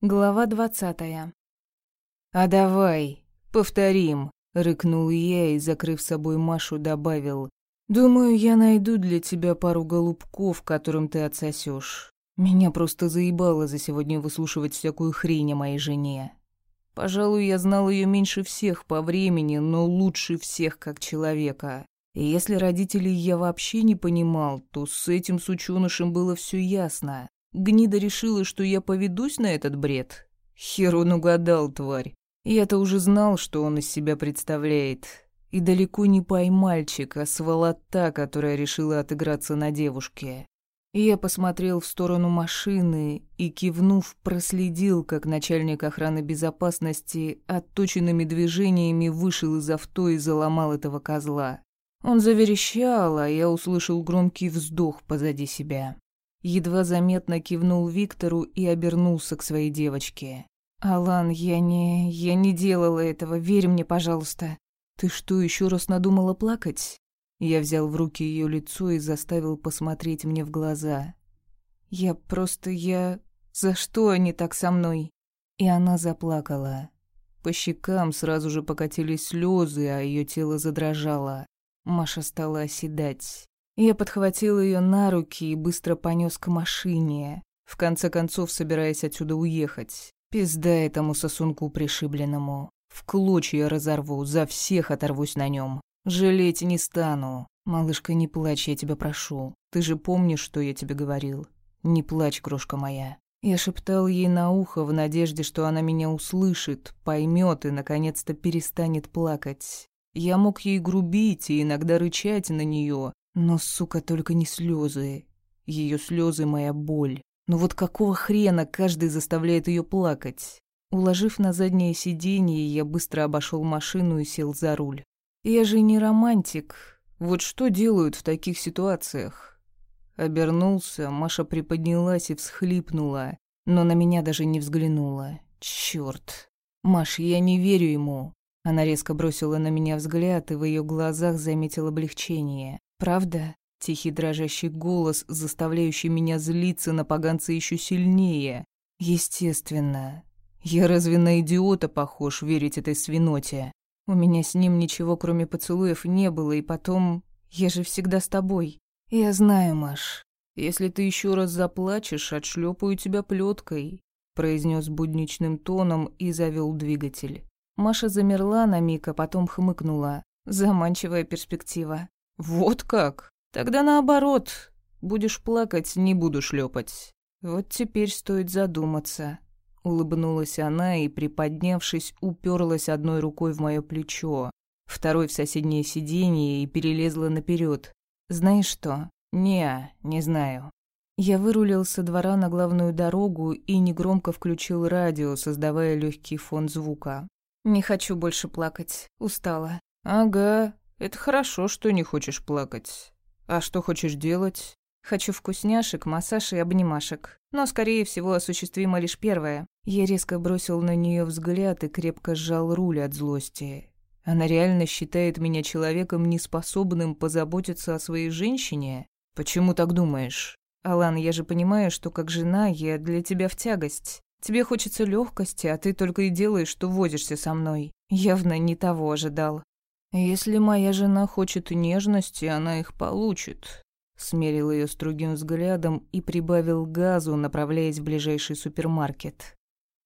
Глава двадцатая. «А давай, повторим», — рыкнул я и, закрыв собой Машу, добавил. «Думаю, я найду для тебя пару голубков, которым ты отсосешь. Меня просто заебало за сегодня выслушивать всякую хрень о моей жене. Пожалуй, я знал ее меньше всех по времени, но лучше всех как человека. И если родителей я вообще не понимал, то с этим сучёнышем было все ясно. Гнида решила, что я поведусь на этот бред. Хер он угадал, тварь. Я-то уже знал, что он из себя представляет. И далеко не поймальчик, а сволота, которая решила отыграться на девушке. Я посмотрел в сторону машины и, кивнув, проследил, как начальник охраны безопасности отточенными движениями вышел из авто и заломал этого козла. Он заверещал, а я услышал громкий вздох позади себя едва заметно кивнул Виктору и обернулся к своей девочке. «Алан, я не... я не делала этого, верь мне, пожалуйста». «Ты что, еще раз надумала плакать?» Я взял в руки ее лицо и заставил посмотреть мне в глаза. «Я просто... я... За что они так со мной?» И она заплакала. По щекам сразу же покатились слезы, а ее тело задрожало. Маша стала оседать. Я подхватил ее на руки и быстро понес к машине, в конце концов собираясь отсюда уехать. Пизда этому сосунку пришибленному. В клочья разорву, за всех оторвусь на нем. Жалеть не стану. Малышка, не плачь, я тебя прошу. Ты же помнишь, что я тебе говорил? Не плачь, крошка моя. Я шептал ей на ухо в надежде, что она меня услышит, поймет и, наконец-то, перестанет плакать. Я мог ей грубить и иногда рычать на нее, но, сука, только не слезы. Ее слезы моя боль. Но вот какого хрена каждый заставляет ее плакать? Уложив на заднее сиденье, я быстро обошел машину и сел за руль. Я же не романтик. Вот что делают в таких ситуациях? Обернулся, Маша приподнялась и всхлипнула, но на меня даже не взглянула. Черт. Маш, я не верю ему. Она резко бросила на меня взгляд, и в ее глазах заметил облегчение. Правда? Тихий дрожащий голос, заставляющий меня злиться на поганца еще сильнее. Естественно. Я разве на идиота похож верить этой свиноте? У меня с ним ничего, кроме поцелуев, не было, и потом... Я же всегда с тобой. Я знаю, Маш. Если ты еще раз заплачешь, отшлепаю тебя плеткой, произнес будничным тоном и завел двигатель. Маша замерла на миг, а потом хмыкнула. Заманчивая перспектива. «Вот как? Тогда наоборот. Будешь плакать, не буду шлепать. Вот теперь стоит задуматься». Улыбнулась она и, приподнявшись, уперлась одной рукой в мое плечо, второй в соседнее сиденье и перелезла наперед. «Знаешь что? Не, не знаю». Я вырулил со двора на главную дорогу и негромко включил радио, создавая легкий фон звука. «Не хочу больше плакать. Устала». «Ага, это хорошо, что не хочешь плакать. А что хочешь делать? Хочу вкусняшек, массаж и обнимашек. Но, скорее всего, осуществимо лишь первое. Я резко бросил на нее взгляд и крепко сжал руль от злости. Она реально считает меня человеком, неспособным позаботиться о своей женщине? Почему так думаешь? Алан, я же понимаю, что как жена я для тебя в тягость. Тебе хочется легкости, а ты только и делаешь, что возишься со мной. Явно не того ожидал. «Если моя жена хочет нежности, она их получит», — смерил ее строгим взглядом и прибавил газу, направляясь в ближайший супермаркет.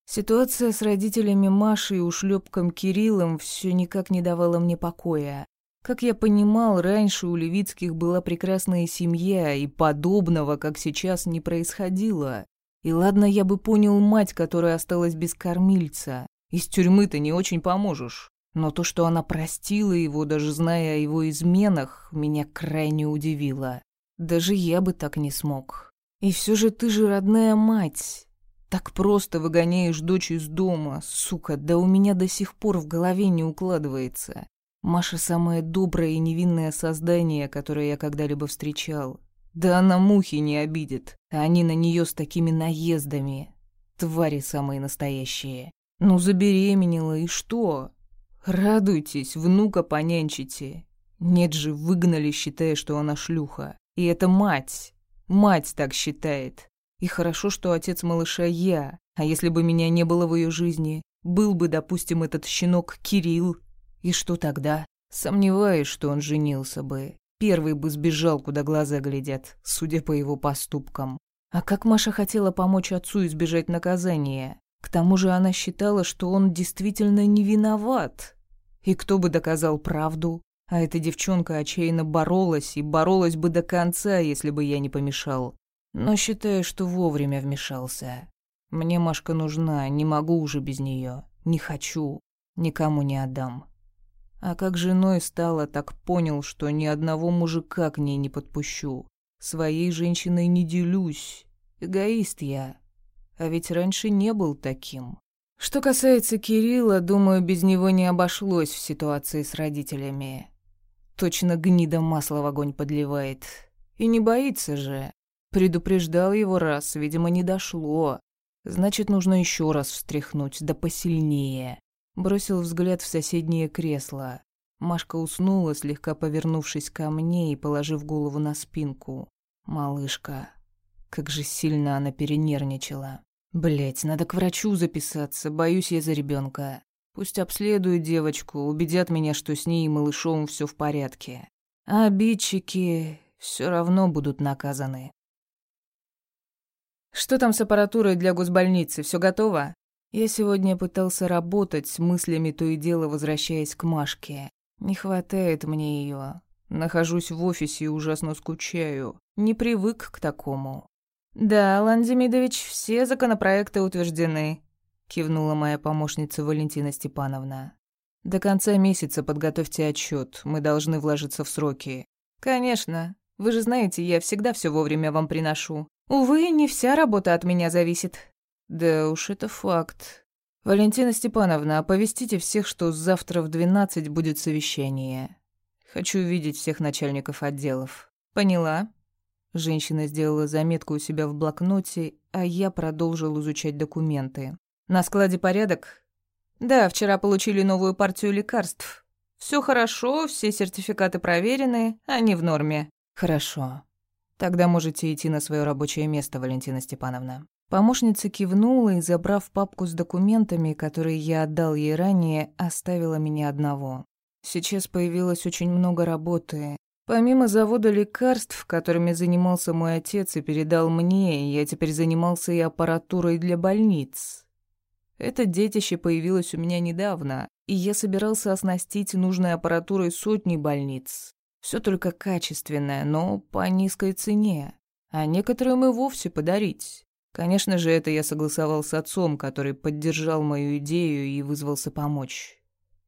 Ситуация с родителями Маши и ушлепком Кириллом все никак не давала мне покоя. Как я понимал, раньше у Левицких была прекрасная семья, и подобного, как сейчас, не происходило. И ладно, я бы понял мать, которая осталась без кормильца. Из тюрьмы-то не очень поможешь. Но то, что она простила его, даже зная о его изменах, меня крайне удивило. Даже я бы так не смог. И все же ты же родная мать. Так просто выгоняешь дочь из дома, сука, да у меня до сих пор в голове не укладывается. Маша самое доброе и невинное создание, которое я когда-либо встречал. Да она мухи не обидит, а они на нее с такими наездами. Твари самые настоящие. Ну, забеременела, и что? Радуйтесь, внука понянчите. Нет же, выгнали, считая, что она шлюха. И это мать. Мать так считает. И хорошо, что отец малыша я. А если бы меня не было в ее жизни? Был бы, допустим, этот щенок Кирилл. И что тогда? Сомневаюсь, что он женился бы. Первый бы сбежал, куда глаза глядят, судя по его поступкам. А как Маша хотела помочь отцу избежать наказания? К тому же она считала, что он действительно не виноват. И кто бы доказал правду? А эта девчонка отчаянно боролась, и боролась бы до конца, если бы я не помешал. Но считаю, что вовремя вмешался. Мне Машка нужна, не могу уже без нее. Не хочу, никому не отдам. А как женой стала, так понял, что ни одного мужика к ней не подпущу. Своей женщиной не делюсь. Эгоист я. А ведь раньше не был таким. Что касается Кирилла, думаю, без него не обошлось в ситуации с родителями. Точно гнида масло в огонь подливает. И не боится же. Предупреждал его раз, видимо, не дошло. Значит, нужно еще раз встряхнуть, да посильнее. Бросил взгляд в соседнее кресло. Машка уснула, слегка повернувшись ко мне и положив голову на спинку. Малышка. Как же сильно она перенервничала. Блять, надо к врачу записаться, боюсь я за ребенка. Пусть обследуют девочку, убедят меня, что с ней и малышом все в порядке. А обидчики все равно будут наказаны. «Что там с аппаратурой для госбольницы? Все готово?» Я сегодня пытался работать, мыслями то и дело возвращаясь к Машке. Не хватает мне ее. Нахожусь в офисе и ужасно скучаю. Не привык к такому. «Да, Алан Демидович, все законопроекты утверждены», — кивнула моя помощница Валентина Степановна. «До конца месяца подготовьте отчет. Мы должны вложиться в сроки». «Конечно. Вы же знаете, я всегда все вовремя вам приношу. Увы, не вся работа от меня зависит. Да уж это факт. Валентина Степановна, оповестите всех, что завтра в 12 будет совещание. Хочу видеть всех начальников отделов. Поняла? Женщина сделала заметку у себя в блокноте, а я продолжил изучать документы. На складе порядок? Да, вчера получили новую партию лекарств. Все хорошо, все сертификаты проверены, они в норме. Хорошо. Тогда можете идти на свое рабочее место, Валентина Степановна. Помощница кивнула и, забрав папку с документами, которые я отдал ей ранее, оставила меня одного. Сейчас появилось очень много работы. Помимо завода лекарств, которыми занимался мой отец и передал мне, я теперь занимался и аппаратурой для больниц. Это детище появилось у меня недавно, и я собирался оснастить нужной аппаратурой сотни больниц. Все только качественное, но по низкой цене. А некоторым и вовсе подарить. Конечно же, это я согласовал с отцом, который поддержал мою идею и вызвался помочь.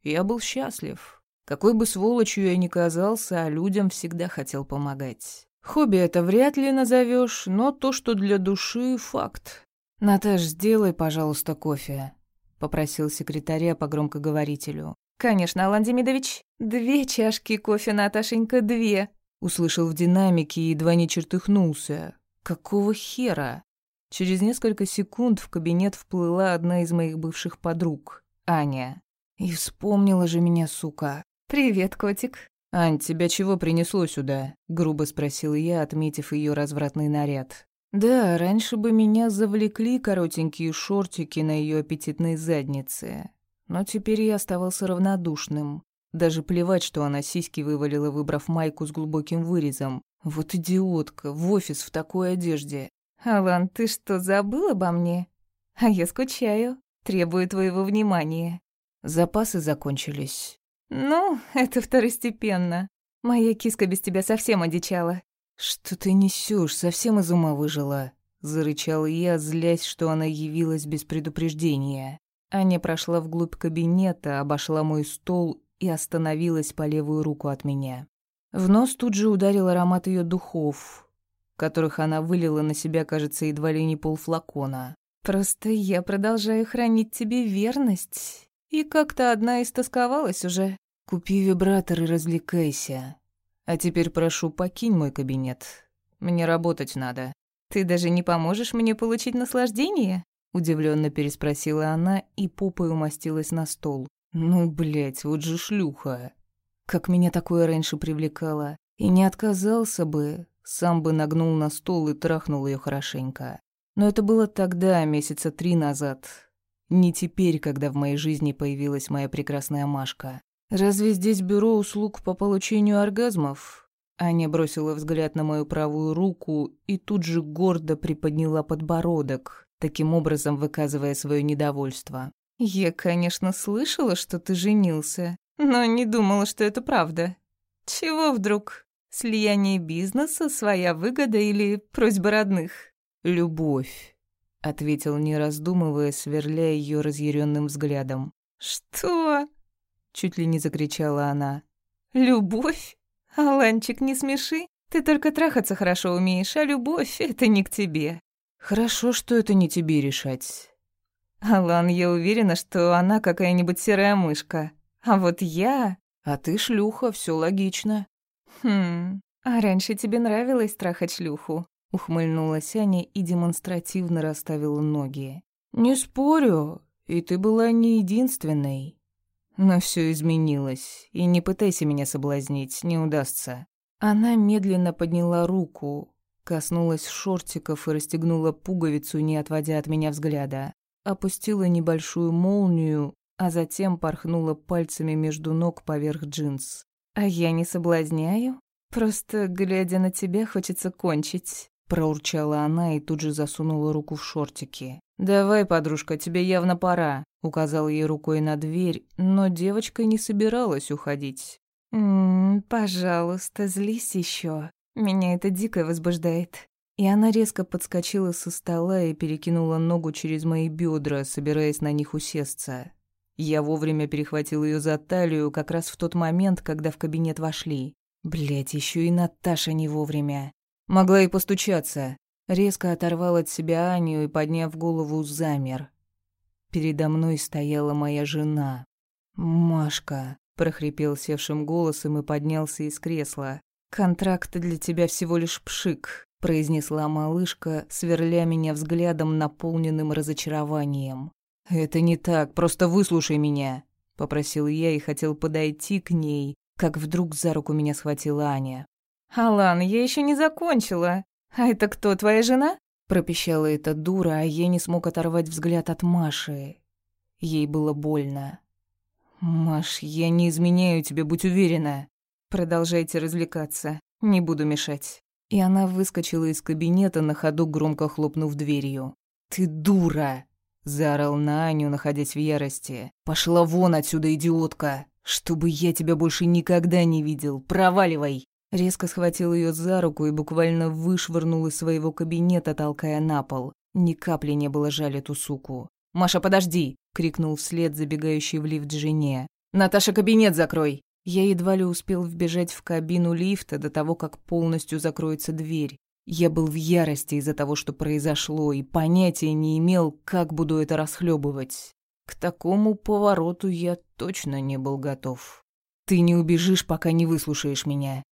Я был счастлив. Какой бы сволочью я ни казался, а людям всегда хотел помогать. Хобби это вряд ли назовешь, но то, что для души — факт. «Наташ, сделай, пожалуйста, кофе», — попросил секретаря по громкоговорителю. «Конечно, Алан Демидович. Две чашки кофе, Наташенька, две!» Услышал в динамике и едва не чертыхнулся. «Какого хера?» Через несколько секунд в кабинет вплыла одна из моих бывших подруг, Аня. И вспомнила же меня, сука. «Привет, котик». «Ань, тебя чего принесло сюда?» — грубо спросил я, отметив ее развратный наряд. Да, раньше бы меня завлекли коротенькие шортики на ее аппетитной заднице. Но теперь я оставался равнодушным. Даже плевать, что она сиськи вывалила, выбрав майку с глубоким вырезом. Вот идиотка, в офис в такой одежде. «Алан, ты что, забыл обо мне? А я скучаю, требую твоего внимания». Запасы закончились. «Ну, это второстепенно. Моя киска без тебя совсем одичала». «Что ты несешь? Совсем из ума выжила?» Зарычал я, злясь, что она явилась без предупреждения. Аня прошла вглубь кабинета, обошла мой стол и остановилась по левую руку от меня. В нос тут же ударил аромат ее духов, которых она вылила на себя, кажется, едва ли не полфлакона. «Просто я продолжаю хранить тебе верность, и как-то одна истосковалась уже. Купи вибратор и развлекайся. А теперь прошу, покинь мой кабинет. Мне работать надо». «Ты даже не поможешь мне получить наслаждение?» Удивленно переспросила она и попой умостилась на стол. «Ну, блядь, вот же шлюха! Как меня такое раньше привлекало! И не отказался бы, сам бы нагнул на стол и трахнул ее хорошенько. Но это было тогда, месяца три назад. Не теперь, когда в моей жизни появилась моя прекрасная Машка. Разве здесь бюро услуг по получению оргазмов? Аня бросила взгляд на мою правую руку и тут же гордо приподняла подбородок, таким образом выказывая свое недовольство. «Я, конечно, слышала, что ты женился, но не думала, что это правда. Чего вдруг? Слияние бизнеса, своя выгода или просьба родных?» «Любовь», — ответил, не раздумывая, сверляя ее разъяренным взглядом. «Что?» — чуть ли не закричала она. «Любовь? Аланчик, не смеши. Ты только трахаться хорошо умеешь, а любовь — это не к тебе». «Хорошо, что это не тебе решать». «Алан, я уверена, что она какая-нибудь серая мышка. А вот я...» «А ты шлюха, все логично». «Хм, а раньше тебе нравилось трахать шлюху?» Ухмыльнулась Аня и демонстративно расставила ноги. «Не спорю, и ты была не единственной. Но все изменилось, и не пытайся меня соблазнить, не удастся». Она медленно подняла руку, коснулась шортиков и расстегнула пуговицу, не отводя от меня взгляда. Опустила небольшую молнию, а затем порхнула пальцами между ног поверх джинс. «А я не соблазняю? Просто, глядя на тебя, хочется кончить». Проурчала она и тут же засунула руку в шортики. «Давай, подружка, тебе явно пора», — указал ей рукой на дверь, но девочка не собиралась уходить. «М -м, «Пожалуйста, злись еще. Меня это дико возбуждает». И она резко подскочила со стола и перекинула ногу через мои бедра, собираясь на них усесться. Я вовремя перехватил ее за талию как раз в тот момент, когда в кабинет вошли. Блять, еще и Наташа не вовремя. Могла и постучаться. Резко оторвал от себя Аню и, подняв голову, замер. Передо мной стояла моя жена. «Машка», — прохрипел севшим голосом и поднялся из кресла. «Контракт для тебя всего лишь пшик», — произнесла малышка, сверля меня взглядом, наполненным разочарованием. «Это не так, просто выслушай меня», — попросил я и хотел подойти к ней, как вдруг за руку меня схватила Аня. «Алан, я еще не закончила. А это кто, твоя жена?» Пропищала эта дура, а я не смог оторвать взгляд от Маши. Ей было больно. «Маш, я не изменяю тебе, будь уверена». «Продолжайте развлекаться, не буду мешать». И она выскочила из кабинета, на ходу громко хлопнув дверью. «Ты дура!» — заорал на Аню, находясь в ярости. «Пошла вон отсюда, идиотка! Чтобы я тебя больше никогда не видел! Проваливай!» Резко схватил ее за руку и буквально вышвырнул из своего кабинета, толкая на пол. Ни капли не было жаль эту суку. «Маша, подожди!» — крикнул вслед забегающей в лифт жене. «Наташа, кабинет закрой!» Я едва ли успел вбежать в кабину лифта до того, как полностью закроется дверь. Я был в ярости из-за того, что произошло, и понятия не имел, как буду это расхлебывать. К такому повороту я точно не был готов. «Ты не убежишь, пока не выслушаешь меня»,